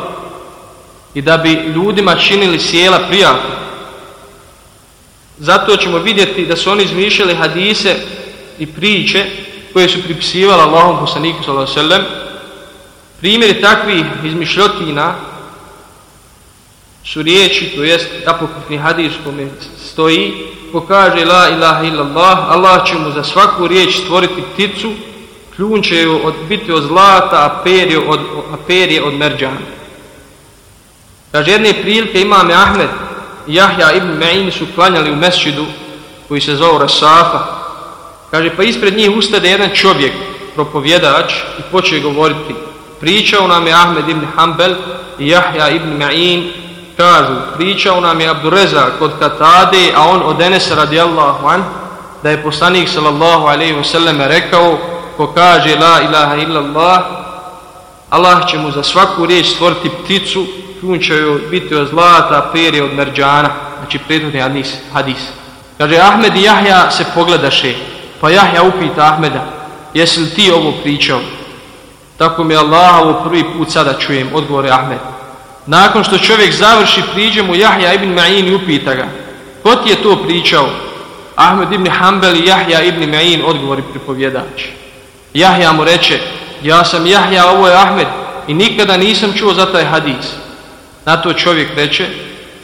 i da bi ljudima činili sjela prijatno. Zato ćemo vidjeti da su oni izmišljali hadise i priče koje su pripisivali Allahom poslaniku sallam. Primjeri takvih izmišljotina su riječi, to jest apokupni hadis kome stoji, pokaže la ilaha illallah, Allah će mu za svaku riječ stvoriti pticu, kljun će ju od, biti od zlata, a perje od, a perje od merđana. Kaže, jedne prilike imame Ahmed i Jahja ibn Ma'in su klanjali u mesčidu koji se zove Rasafa. Kaže, pa ispred njih ustade jedan čovjek, propovjedač, i počeo govoriti. Pričao nam je Ahmed ibn Hanbel i Jahja ibn Ma'in, kažu, pričao nam je Abdureza kod Katade, a on od Enesa radijallahu an, da je poslanik sallallahu alaihi wasallam rekao, ko kaže la ilaha illallah, Allah će mu za svaku riječ stvoriti pticu, kljun će joj biti od zlata, perje od merđana, znači prethodni hadis, hadis. Kaže, Ahmed i Jahja se pogledaše, pa Jahja upita Ahmeda, jesi li ti ovo pričao? Tako mi Allah ovo prvi put sada čujem, odgovore Ahmed. Nakon što čovjek završi, priđe mu Jahja ibn Ma'in i upita ga, ko ti je to pričao? Ahmed ibn Hanbel i Jahja ibn Ma'in odgovori pripovjedač. Jahja mu reče, ja sam Jahja, ovo je Ahmed i nikada nisam čuo za taj hadis. Na to čovjek reče,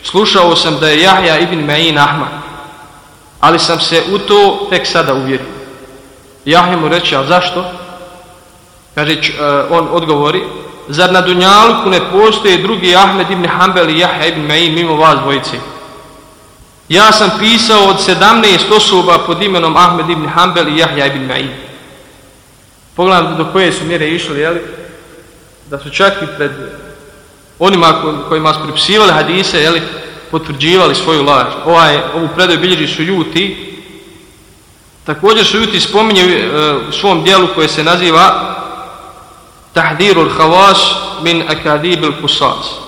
slušao sam da je Jahja ibn Ma'in Ahmad, ali sam se u to tek sada uvjerio. Jahja mu reče, a zašto? Kaže, e, on odgovori, zar na Dunjalku ne postoje drugi Ahmed ibn Hanbel i Jahja ibn Ma'in mimo vas dvojice? Ja sam pisao od 17 osoba pod imenom Ahmed ibn Hanbel i Jahja ibn Ma'in. Pogledam do koje su mjere išli, jeli? Da su čak i pred onima kojima su pripisivali hadise, jeli? Potvrđivali svoju laž. Ovaj, ovu predaju bilježi su ljuti. Također su ljuti spominje e, u svom dijelu koje se naziva Tahdirul Havaš min Akadibil Kusas.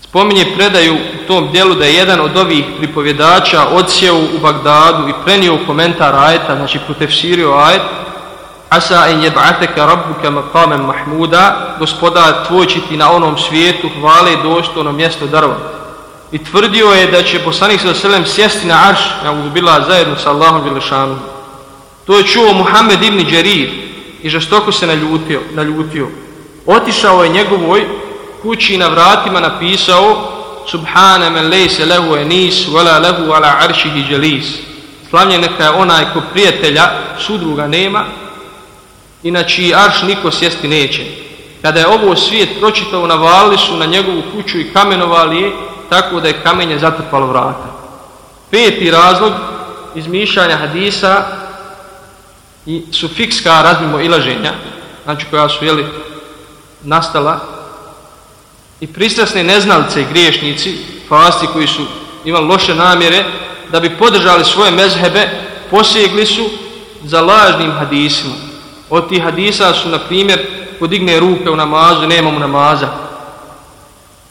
Spominje predaju u tom dijelu da je jedan od ovih pripovjedača odsjeo u Bagdadu i prenio komentar ajeta, znači protefsirio ajet, Asa en jeb'ateka rabbuka maqaman mahmuda, gospoda tvoj će ti na onom svijetu hvale i dostojno mjesto drva. I tvrdio je da će poslanik sa selem sjesti na arš, ja bila zajedno sa Allahom Đelešanu. To je čuo Muhammed ibn Đerir i žestoko se naljutio, naljutio. Otišao je njegovoj kući na vratima napisao Subhana men lejse lehu enis, wala lehu ala aršihi dželis. Slavljen neka je onaj ko prijatelja, sudruga nema, i na čiji arš niko sjesti neće. Kada je ovo svijet pročitao, navalili su na njegovu kuću i kamenovali je, tako da je kamenje zatrpalo vrata. Peti razlog izmišljanja hadisa i sufikska razmimo ilaženja, znači koja su jeli, nastala, i pristrasne neznalice i griješnici, fasti koji su imali loše namjere, da bi podržali svoje mezhebe, posjegli su za lažnim hadisima. Od tih hadisa su, na primjer, ko digne ruke u namazu, nema mu namaza.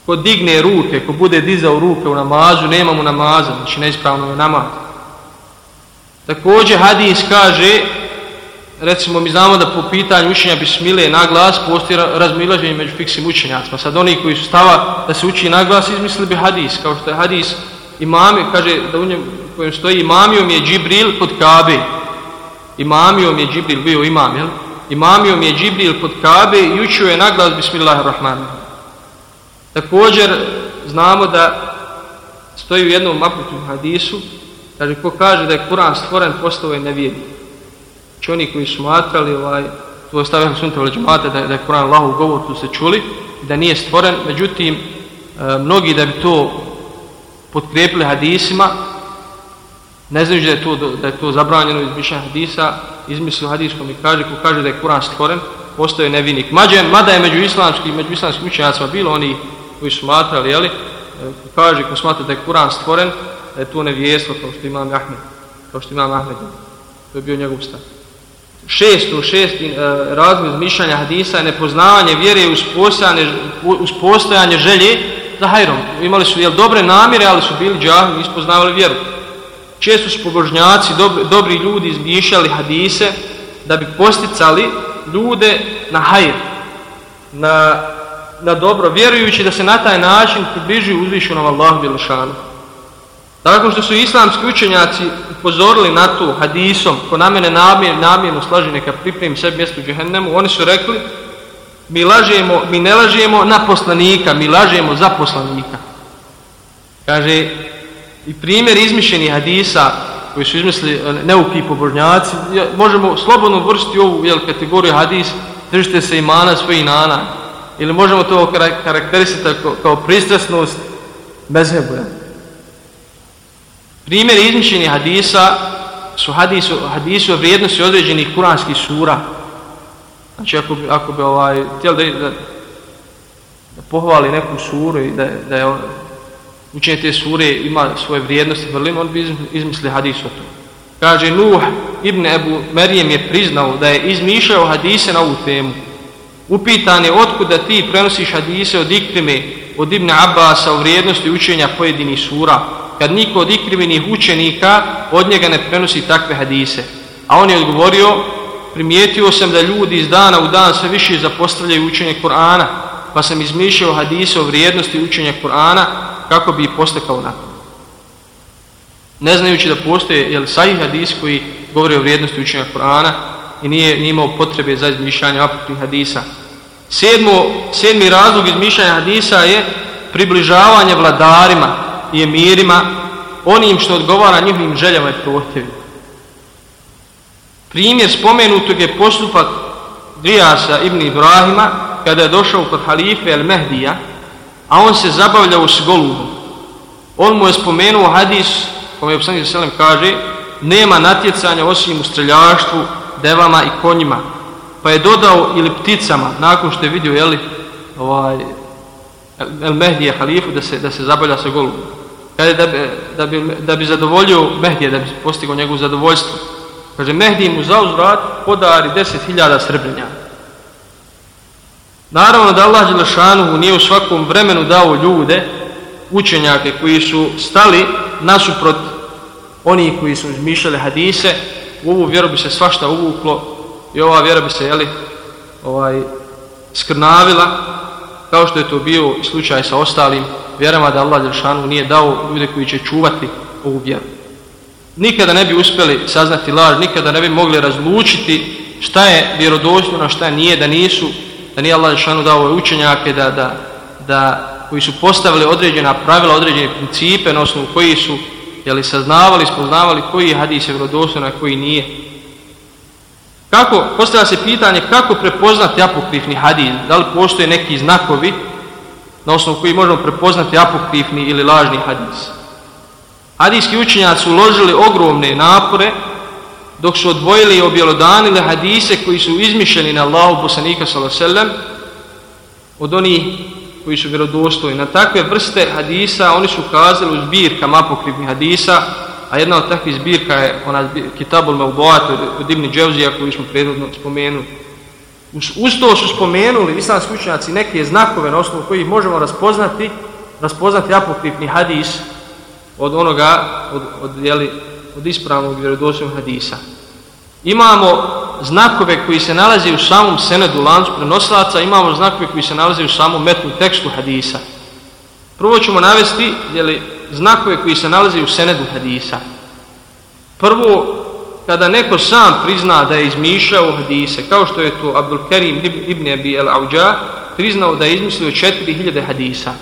Ko digne ruke, ko bude dizao ruke u namazu, nema mu namaza, znači neispravno je namaz. Također hadis kaže, recimo mi znamo da po pitanju učenja bismile na glas postoji razmilaženje među fiksim učenjacima. Sad oni koji su stava da se uči na glas izmislili bi hadis, kao što je hadis imami, kaže da u njem kojem stoji imamijom je Džibril kod Kabe, imamijom je Džibril bio imam, jel? Imamijom je Džibril kod Kabe i učio je naglas Bismillahirrahmanirrahim. Također znamo da stoji u jednom maputom hadisu, kaže ko kaže da je Kur'an stvoren, postao je nevjednik. Znači oni koji su smatrali ovaj, tu ostavljaju sunte u da, da je Kur'an Allahu govor, tu se čuli, da nije stvoren, međutim, e, mnogi da bi to potkrijepili hadisima, ne znajući da je to, da je to zabranjeno iz mišljenja hadisa, izmislio hadiskom i kaže, ko kaže da je Kur'an stvoren, postoje nevinik. Mađe, mada je među islamskim, među islamskim učenjacima bilo oni koji su smatrali, jeli, ko kaže, ko smatra da je Kur'an stvoren, da je to nevijestvo kao što imam Ahmed, kao što imam Ahmed. To je bio njegov stav. Šestu, šesti e, uh, razlog izmišljanja hadisa je nepoznavanje vjere uz postojanje, uz postojanje želje za hajrom. Imali su jel, dobre namjere, ali su bili džahili, ispoznavali vjeru. Često su pobožnjaci, dobri, dobri ljudi izmišljali hadise da bi posticali ljude na hajr, na, na dobro, vjerujući da se na taj način približuju uzvišenom Allahu Bilšanu. Tako što su islamski učenjaci upozorili na to hadisom, ko na mene namjer, namjerno slaži neka pripremi sebi mjesto u džehennemu, oni su rekli, mi lažemo, mi ne lažemo na poslanika, mi lažemo za poslanika. Kaže, i primjer izmišljenih hadisa koji su izmislili eh, neuki pobožnjaci, možemo slobodno vršiti ovu jel, kategoriju hadis, držite se imana svojih nana, ili možemo to karakterisati kao, kao pristrasnost mezhebu. Primjer izmišljenih hadisa su hadisu, hadisu o vrijednosti određenih kuranskih sura. Znači, ako bi, ako bi ovaj, htjeli da, da, da pohvali neku suru i da, da je učenje te sure ima svoje vrijednosti, vrlim, on bi izmisli hadis o to. Kaže, Nuh ibn Ebu Merijem je priznao da je izmišljao hadise na ovu temu. Upitan je otkuda ti prenosiš hadise od Ikrime, od Ibn Abbasa o vrijednosti učenja pojedinih sura, kad niko od Ikrimenih učenika od njega ne prenosi takve hadise. A on je odgovorio, primijetio sam da ljudi iz dana u dan sve više zapostavljaju učenje Kur'ana, pa sam izmišljao hadise o vrijednosti učenja Kur'ana kako bi ih postekao na to. Ne znajući da postoje jel, sahih hadis koji govori o vrijednosti učenja Kur'ana i nije, nije imao potrebe za izmišljanje apotnih hadisa. Sedmo, sedmi razlog izmišljanja hadisa je približavanje vladarima i emirima onim što odgovara njihovim željama i prohtjevima. Primjer spomenutog je postupak Drijasa ibn Ibrahima kada je došao kod halife El Mehdija, a on se zabavljao s golubom. On mu je spomenuo hadis, kome je poslanik Selem kaže, nema natjecanja osim u streljaštvu, devama i konjima. Pa je dodao ili pticama, nakon što je vidio jeli, ovaj, El Mehdija halifu, da se, da se zabavlja sa golubom. Kaže da, bi, da, bi, da bi zadovoljio Mehdija, da bi postigao njegovu zadovoljstvo. Kaže, Mehdi mu za uzvrat podari 10.000 srebrnja. Naravno da Allah Đelešanuhu nije u svakom vremenu dao ljude, učenjake koji su stali nasuprot oni koji su izmišljali hadise, u ovu vjeru bi se svašta uvuklo i ova vjera bi se jeli, ovaj, skrnavila, kao što je to bio slučaj sa ostalim vjerama da Allah Đelšanu nije dao ljude koji će čuvati ovu vjeru nikada ne bi uspjeli saznati laž, nikada ne bi mogli razlučiti šta je vjerodostojno, šta nije, da nisu, da nije Allah Đelšanu dao ove učenjake, da, da, da, koji su postavili određena pravila, određene principe, na osnovu koji su jeli, saznavali, spoznavali koji je hadis je vjerodostojno, a koji nije. Kako, postavlja se pitanje kako prepoznati apokrifni hadis, da li postoje neki znakovi na osnovu koji možemo prepoznati apokrifni ili lažni hadis. Hadijski učenjaci su uložili ogromne napore dok su odvojili i objelodanili hadise koji su izmišljeni na Allahu poslanika sallallahu od onih koji su vjerodostojni. Na takve vrste hadisa oni su kazali u zbirkama apokrivnih hadisa, a jedna od takvih zbirka je ona Kitabul Mevboat od Ibni Dževzija koju smo prethodno spomenuli. Uz, to su spomenuli islamski učenjaci neke znakove na osnovu kojih možemo raspoznati raspoznati apokrivni hadis od onoga, od, od, jeli, od ispravnog vjerodosnog hadisa. Imamo znakove koji se nalazi u samom senedu lancu prenoslaca, imamo znakove koji se nalazi u samom metnu tekstu hadisa. Prvo ćemo navesti jeli, znakove koji se nalazi u senedu hadisa. Prvo, kada neko sam prizna da je izmišljao hadise, kao što je to Abdul Karim ibn Abi al-Auđa, priznao da je izmislio 4000 hadisa.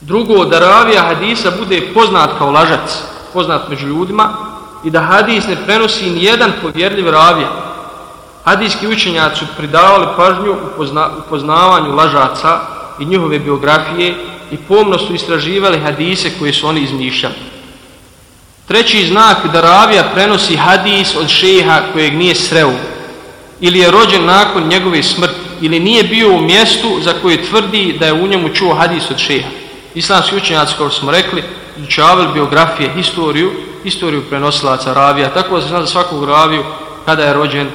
Drugo, da ravija hadisa bude poznat kao lažac, poznat među ljudima, i da hadis ne prenosi ni jedan povjerljiv ravija. Hadijski učenjaci su pridavali pažnju upozna, upoznavanju lažaca i njihove biografije i pomno su istraživali hadise koje su oni izmišljali. Treći znak da ravija prenosi hadis od šeha kojeg nije sreo. Ili je rođen nakon njegove smrti. Ili nije bio u mjestu za koje tvrdi da je u njemu čuo hadis od šeha. Islamski učenjaci, kao smo rekli, izučavali biografije, historiju, historiju prenosilaca ravija, tako da se zna za svakog raviju kada je rođen,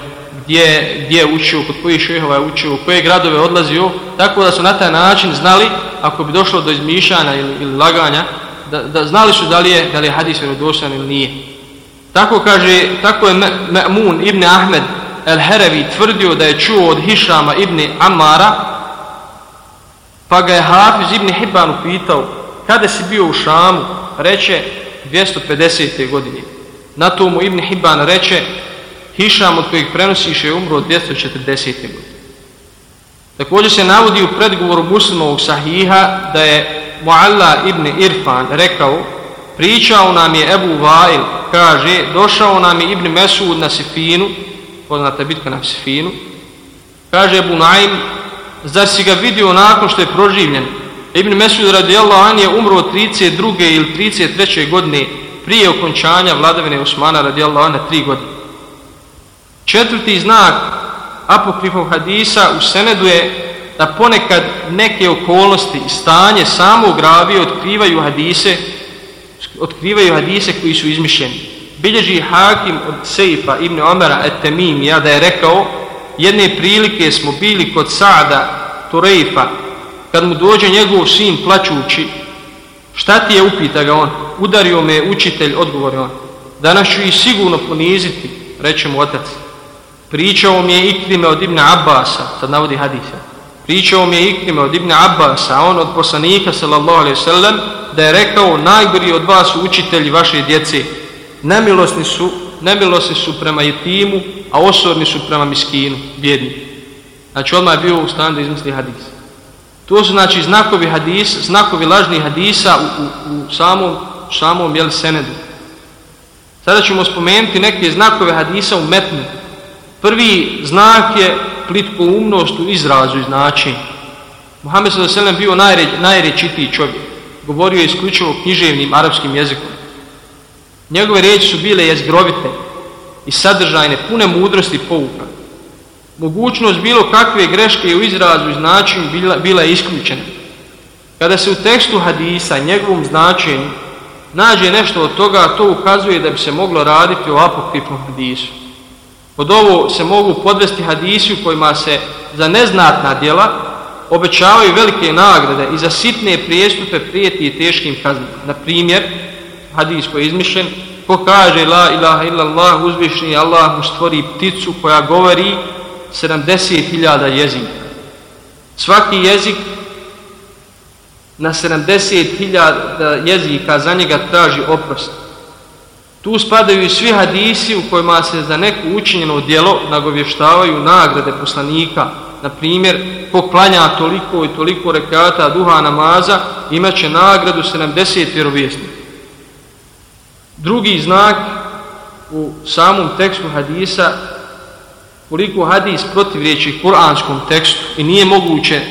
gdje, gdje je učio, kod kojih šehova je učio, u koje gradove odlazio, tako da su na taj način znali, ako bi došlo do izmišljanja ili, ili laganja, da, da znali su da li je, da li je hadis vjerodostojan ili nije. Tako kaže, tako je Ma'mun ibn Ahmed el-Herevi tvrdio da je čuo od Hišama ibn Amara, pa ga je Hafiz ibn Hibban upitao, kada si bio u Šamu, reče 250. godine. Na to mu ibn Hibban reče, Hišam od kojeg prenosiš je umro 240. godine. Također se navodi u predgovoru muslimovog sahiha da je Mualla ibn Irfan rekao, pričao nam je Ebu Vail, kaže, došao nam je ibn Mesud na Sifinu, poznata bitka na Sifinu, kaže Ebu Naim, zar si ga vidio nakon što je proživljen? Ibn Mesud radijallahu an je umro 32. ili 33. godine prije okončanja vladavine Osmana radijallahu an na tri godine. Četvrti znak apokrifov hadisa u Senedu je da ponekad neke okolnosti i stanje samog ravije otkrivaju hadise otkrivaju hadise koji su izmišljeni. Bilježi Hakim od Sejfa ibn Omera et Temimija da je rekao jedne prilike smo bili kod Sada Turejfa kad mu dođe njegov sin plaćući šta ti je upita ga on udario me učitelj odgovorio on danas ću i sigurno poniziti reče mu otac pričao mi je Ikrime od Ibn Abbasa, sad navodi hadisa, pričao mi je Ikrime od Ibn Abbasa, on od poslanika sallallahu alaihi sallam, da je rekao najgori od vas su učitelji vaše djece, nemilosni su, nemilosni su prema jetimu, a osorni su prema miskinu, bjedni. Znači odmah je bio u stanu da izmisli hadis. To su znači znakovi hadis, znakovi lažnih hadisa u, u, u samom, samom jel, senedu. Sada ćemo spomenuti neke znakove hadisa u metnu, Prvi znak je plitko umnost u izrazu i značenju. Muhammed s.a.v. bio najre, najrečitiji čovjek. Govorio je isključivo književnim arapskim jezikom. Njegove reči su bile jezgrovite i sadržajne, pune mudrosti i pouka. Mogućnost bilo kakve greške u izrazu i značenju bila, bila je isključena. Kada se u tekstu hadisa njegovom značenju nađe nešto od toga, to ukazuje da bi se moglo raditi o apokripnom hadisu. Pod ovo se mogu podvesti hadisi u kojima se za neznatna djela obećavaju velike nagrade i za sitne prijestupe prijeti i teškim kaznima. Na primjer, hadis koji je izmišljen, ko kaže la ilaha illallah uzvišni Allah mu stvori pticu koja govori 70.000 jezika. Svaki jezik na 70.000 jezika za njega traži oprost. Tu spadaju i svi hadisi u kojima se za neku učinjeno djelo nagovještavaju nagrade poslanika. Na primjer, poklanja toliko i toliko rekata duha namaza, imaće nagradu 70 vjerovjesnika. Drugi znak u samom tekstu hadisa, koliko hadis protivriječi kuranskom tekstu i nije moguće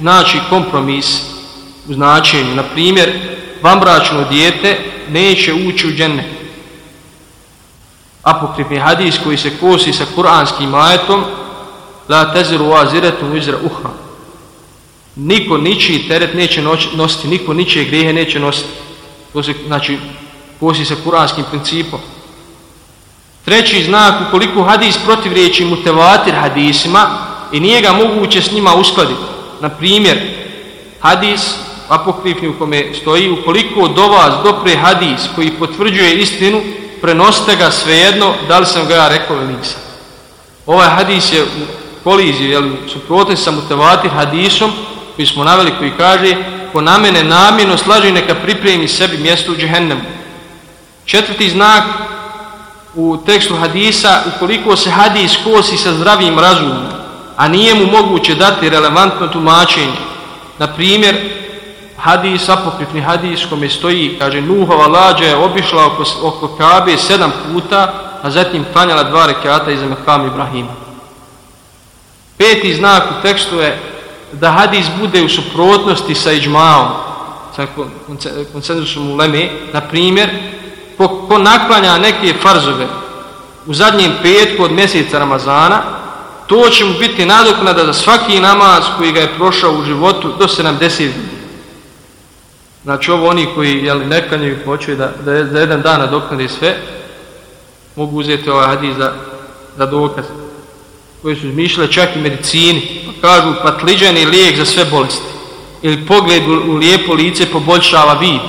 naći kompromis u značenju. Na primjer, vambračno dijete neće ući u džennet apokrifni hadis koji se kosi sa kuranskim ajetom la teziru aziretu vizra uhra. Niko ničiji teret neće nositi niko ničije grijehe neće nositi. To se znači kosi sa kuranskim principom. Treći znak ukoliko hadis protiv riječi mutevatir hadisima i nije ga moguće s njima uskladiti. Na primjer hadis apokrifni u kome stoji ukoliko do vas dopre hadis koji potvrđuje istinu prenosite ga svejedno da li sam ga ja rekao ili nisam. Ovaj hadis je u koliziji, jel, suprotni sa mutavatir hadisom koji smo naveli koji kaže ko na mene namjerno slaži neka pripremi sebi mjesto u džehennemu. Četvrti znak u tekstu hadisa ukoliko se hadis kosi sa zdravim razumom a nije mu moguće dati relevantno tumačenje na primjer hadis, apokrifni hadis kome stoji, kaže, Nuhova lađa je obišla oko, oko Kabe sedam puta, a zatim klanjala dva rekata iza Mekam Ibrahima. Peti znak u tekstu je da hadis bude u suprotnosti sa iđmaom, sa konsenzusom u Leme, na primjer, ko, ko naklanja neke farzove u zadnjem petku od mjeseca Ramazana, to će mu biti nadoknada za svaki namaz koji ga je prošao u životu do 70 dana. Znači ovo oni koji jeli, ne klanjaju hoće da, da za jedan dan nadoknadi sve, mogu uzeti ovaj hadis za, za dokaz. Koji su izmišljali čak i medicini, pa kažu patliđani lijek za sve bolesti. ili pogled u lijepo lice poboljšava vid.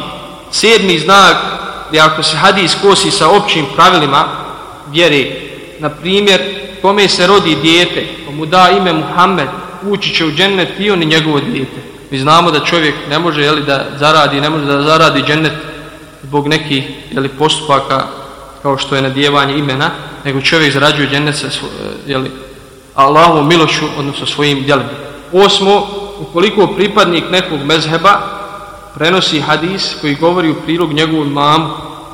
Sedmi znak je ako se hadis kosi sa općim pravilima vjere, na primjer, kome se rodi dijete, pa mu da ime Muhammed, ući će u džennet i on i njegovo dijete. Mi znamo da čovjek ne može jeli, da zaradi, ne može da zaradi džennet zbog nekih jeli, postupaka kao što je nadjevanje imena, nego čovjek zarađuje džennet sa eh, jeli, Allahovom milošću, odnosno svojim djelima. Osmo, ukoliko pripadnik nekog mezheba prenosi hadis koji govori u prilog njegovom imamu,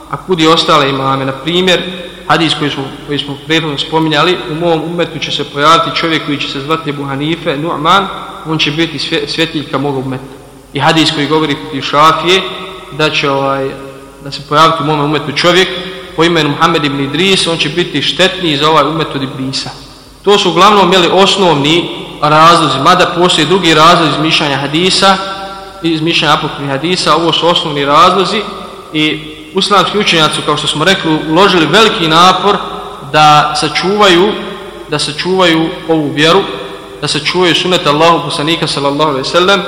a kudi ostale imame, na primjer, hadis koji smo, koji smo prethodno spominjali, u mom umetu će se pojaviti čovjek koji će se zvati Buhanife, Nu'man, on će biti svjetiljka mog umeta. I hadis koji govori protiv šafije, da će ovaj, da se pojaviti u mome umetu čovjek po imenu Muhammed ibn Idris, on će biti štetniji za ovaj umet od Iblisa. To su uglavnom jeli, osnovni razlozi, mada postoje drugi razlozi izmišljanja hadisa, izmišljanja apokrivnih hadisa, ovo su osnovni razlozi i uslamski učenjaci, kao što smo rekli, uložili veliki napor da sačuvaju, da sačuvaju ovu vjeru, da se čuje sunet Allahu poslanika sallallahu alaihi sallam,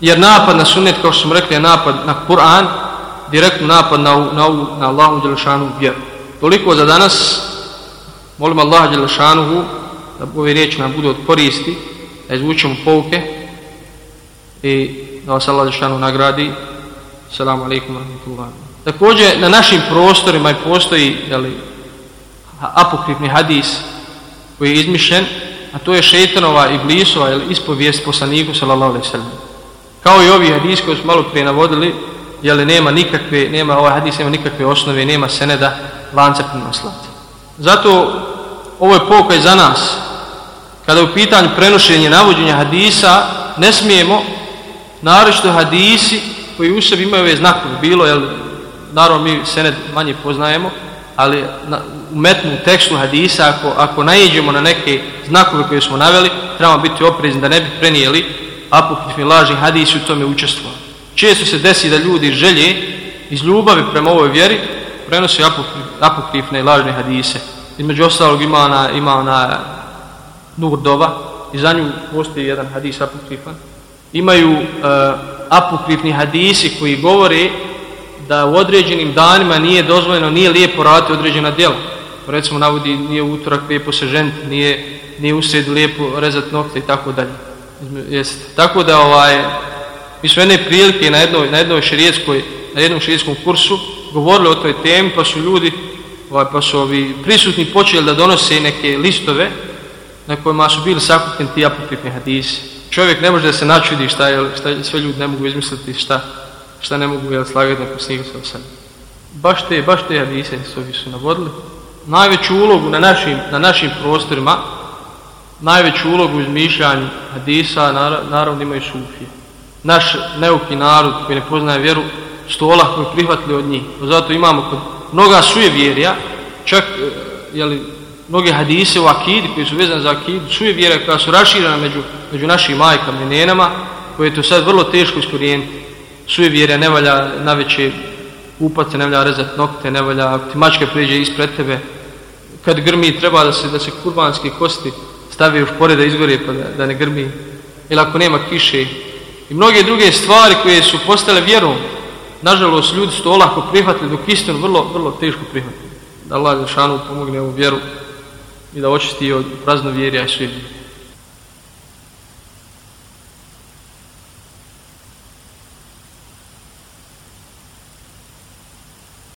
jer napad na sunet, kao što smo rekli, je napad na Kur'an, direktno napad na, na, na Allahu djelašanu vjeru. Toliko za danas, molim Allaha djelašanuhu da ove riječi nam budu od koristi, da izvučemo pouke i da vas Allah djelašanu nagradi. Assalamu alaikum wa rahmatullahi Također na našim prostorima postoji jeli, apokrifni hadis koji je izmišljen, a to je šeitanova i blisova ili ispovijest poslaniku sallallahu alaihi sallam. Kao i ovi hadis koji smo malo prije navodili, jeli nema nikakve, nema ovaj hadis nema nikakve osnove, nema seneda, lanca prenoslaca. Zato ovo je pokaj za nas. Kada u pitanju prenošenje navođenja hadisa, ne smijemo, naročito hadisi koji u sebi imaju ove znakove, bilo, jel, naravno mi sened manje poznajemo, ali na, u metnu tekstu hadisa, ako, ako najeđemo na neke znakove koje smo naveli, trebamo biti oprezni da ne bi prenijeli apokrifni lažni hadisi u tome učestvovali. Često se desi da ljudi želje iz ljubavi prema ovoj vjeri prenosi apokrifne i lažne hadise. Između ostalog ima ona, ima ona Nurdova i za nju postoji jedan hadis apokrifan. Imaju uh, apokrifni hadisi koji govore da u određenim danima nije dozvoljeno, nije lijepo raditi određena djela. Recimo navodi nije utorak lijepo se žent, nije, nije usred lijepo rezati nokte i tako dalje. Jeste. Tako da ovaj, mi smo jedne prilike na jednoj, na jednoj širijetskoj, na jednom širijetskom kursu govorili o toj temi, pa su ljudi, ovaj, pa su ovi prisutni počeli da donose neke listove na kojima su bili sakupljeni ti apokrifni hadisi. Čovjek ne može da se načudi šta, je, šta sve ljudi ne mogu izmisliti, šta, šta ne mogu jel, slagati na posljednju sa. Baš te, baš te hadise su su navodili. Najveću ulogu na našim, na našim prostorima, najveću ulogu u izmišljanju hadisa, naravno imaju sufije. Naš neuki narod koji ne poznaje vjeru, stola koji prihvatili od njih. Pa zato imamo kod mnoga suje vjerja, čak e, jeli, mnoge hadise u akidi koji su vezane za akidu, suje vjera koja su raširana među, među našim majkama i nenama, koje je to sad vrlo teško iskorijeniti. Suje vjera ne valja na veće upate, ne valja rezati nokte, ne valja, ako ti mačka priđe ispred tebe, kad grmi treba da se, da se kurbanske kosti stavi u pore da izgore pa da, da ne grmi. Ili ako nema kiše, i mnoge druge stvari koje su postale vjerom, nažalost ljudi su to olako prihvatili, dok istinu vrlo, vrlo teško prihvatili. Da Allah za šanu pomogne ovu vjeru i da očisti od prazno vjerja i svih